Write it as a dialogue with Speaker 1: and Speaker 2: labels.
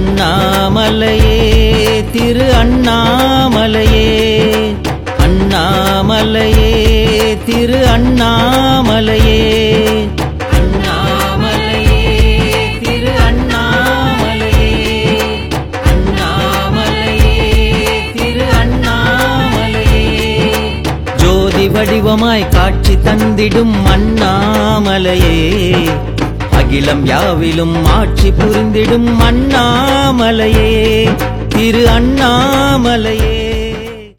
Speaker 1: அண்ணாமலையே திரு அண்ணாமலையே. அண்ணாமலையே திரு அண்ணாமலையே. வடிவமாய் காட்சி தந்திடும் அண்ணாமலையே. அகிலம் யாவிலும் ஆட்சி புரிந்திடும் அண்ணாமலையே திரு அண்ணாமலையே.